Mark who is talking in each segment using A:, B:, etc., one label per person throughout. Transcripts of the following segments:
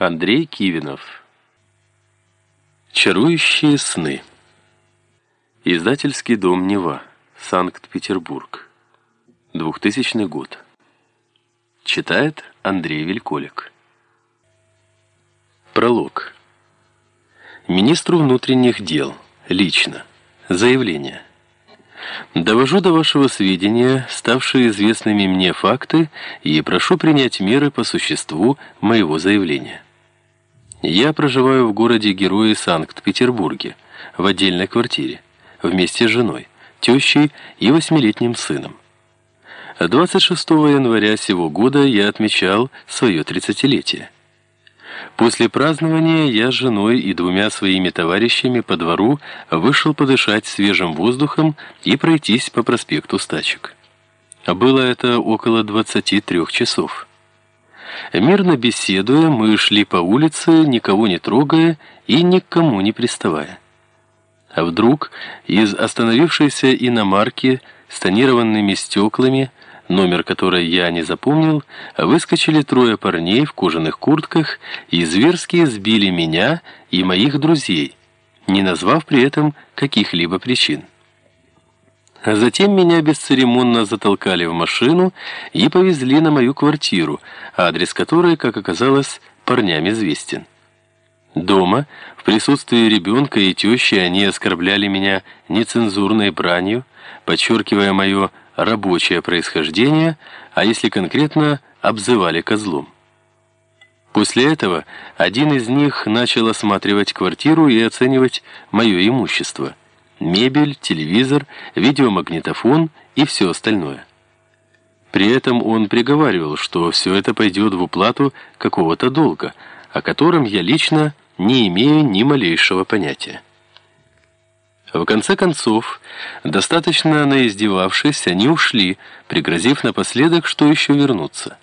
A: Андрей Кивинов. Чарующие сны. Издательский дом Нева. Санкт-Петербург. 2000 год. Читает Андрей Вельколик. Пролог. Министру внутренних дел. Лично. Заявление. Довожу до вашего сведения ставшие известными мне факты и прошу принять меры по существу моего заявления. Я проживаю в городе-герое Санкт-Петербурге, в отдельной квартире, вместе с женой, тещей и восьмилетним сыном. 26 января сего года я отмечал свое тридцатилетие. После празднования я с женой и двумя своими товарищами по двору вышел подышать свежим воздухом и пройтись по проспекту Стачек. Было это около 23 часов. Мирно беседуя, мы шли по улице, никого не трогая и никому не приставая. А вдруг из остановившейся иномарки с тонированными стеклами, номер которой я не запомнил, выскочили трое парней в кожаных куртках и зверски сбили меня и моих друзей, не назвав при этом каких-либо причин. А затем меня бесцеремонно затолкали в машину и повезли на мою квартиру, адрес которой, как оказалось, парням известен. Дома, в присутствии ребенка и тещи, они оскорбляли меня нецензурной бранью, подчеркивая мое рабочее происхождение, а если конкретно, обзывали козлом. После этого один из них начал осматривать квартиру и оценивать мое имущество – мебель, телевизор, видеомагнитофон и все остальное. При этом он приговаривал, что все это пойдет в уплату какого-то долга, о котором я лично не имею ни малейшего понятия. В конце концов, достаточно наиздевавшись, они ушли, пригрозив напоследок, что еще вернутся.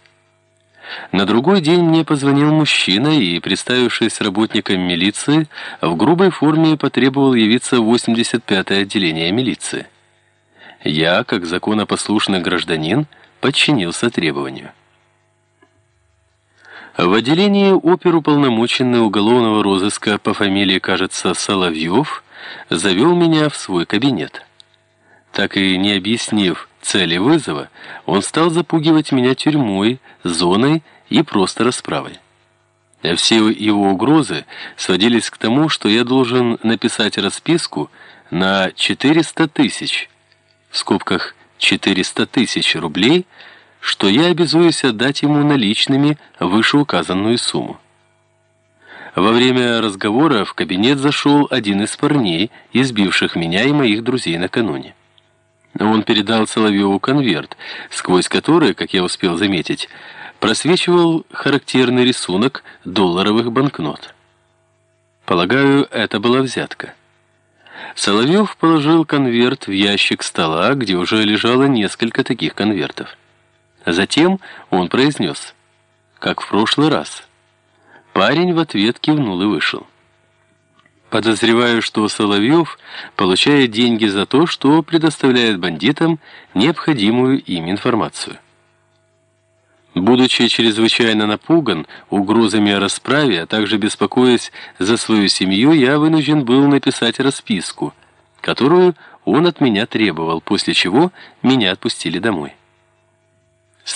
A: На другой день мне позвонил мужчина и, представившись работником милиции, в грубой форме потребовал явиться в 85-е отделение милиции. Я, как законопослушный гражданин, подчинился требованию. В отделении оперуполномоченный уголовного розыска по фамилии, кажется, Соловьев, завел меня в свой кабинет. Так и не объяснив, цели вызова, он стал запугивать меня тюрьмой, зоной и просто расправой. Все его угрозы сводились к тому, что я должен написать расписку на 400 тысяч, в скобках 400 тысяч рублей, что я обязуюсь отдать ему наличными вышеуказанную сумму. Во время разговора в кабинет зашел один из парней, избивших меня и моих друзей накануне. Он передал Соловьеву конверт, сквозь который, как я успел заметить, просвечивал характерный рисунок долларовых банкнот. Полагаю, это была взятка. Соловьев положил конверт в ящик стола, где уже лежало несколько таких конвертов. Затем он произнес, как в прошлый раз. Парень в ответ кивнул и вышел. Подозреваю, что Соловьев получает деньги за то, что предоставляет бандитам необходимую им информацию. Будучи чрезвычайно напуган угрозами о расправе, а также беспокоясь за свою семью, я вынужден был написать расписку, которую он от меня требовал, после чего меня отпустили домой.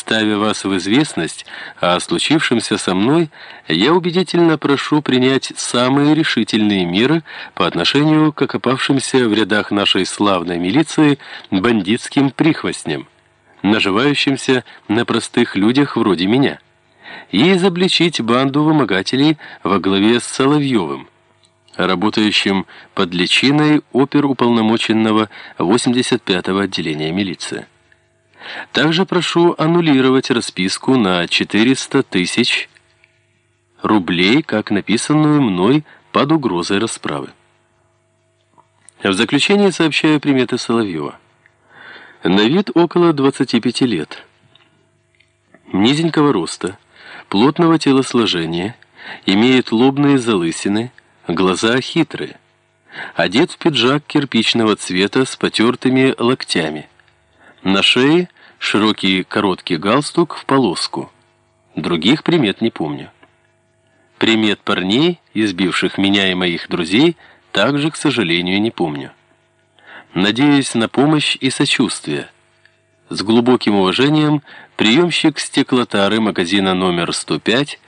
A: Ставя вас в известность о случившемся со мной, я убедительно прошу принять самые решительные меры по отношению к окопавшимся в рядах нашей славной милиции бандитским прихвостням, наживающимся на простых людях вроде меня, и изобличить банду вымогателей во главе с Соловьевым, работающим под личиной оперуполномоченного 85-го отделения милиции. Также прошу аннулировать расписку на 400 тысяч рублей, как написанную мной под угрозой расправы. В заключение сообщаю приметы Соловьева. На вид около 25 лет. Низенького роста, плотного телосложения, имеет лобные залысины, глаза хитрые. Одет в пиджак кирпичного цвета с потертыми локтями. На шее широкий короткий галстук в полоску. Других примет не помню. Примет парней, избивших меня и моих друзей, также, к сожалению, не помню. Надеюсь на помощь и сочувствие. С глубоким уважением, приемщик стеклотары магазина номер 105